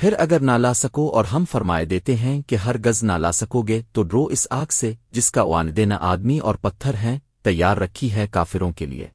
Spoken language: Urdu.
پھر اگر نہ لا سکو اور ہم فرمائے دیتے ہیں کہ ہر گز نہ لا سکو گے، تو ڈرو اس آگ سے، جس کا اوان دینا آدمی اور پتھر ہیں، تیار رکھی ہے کافروں کے لیے۔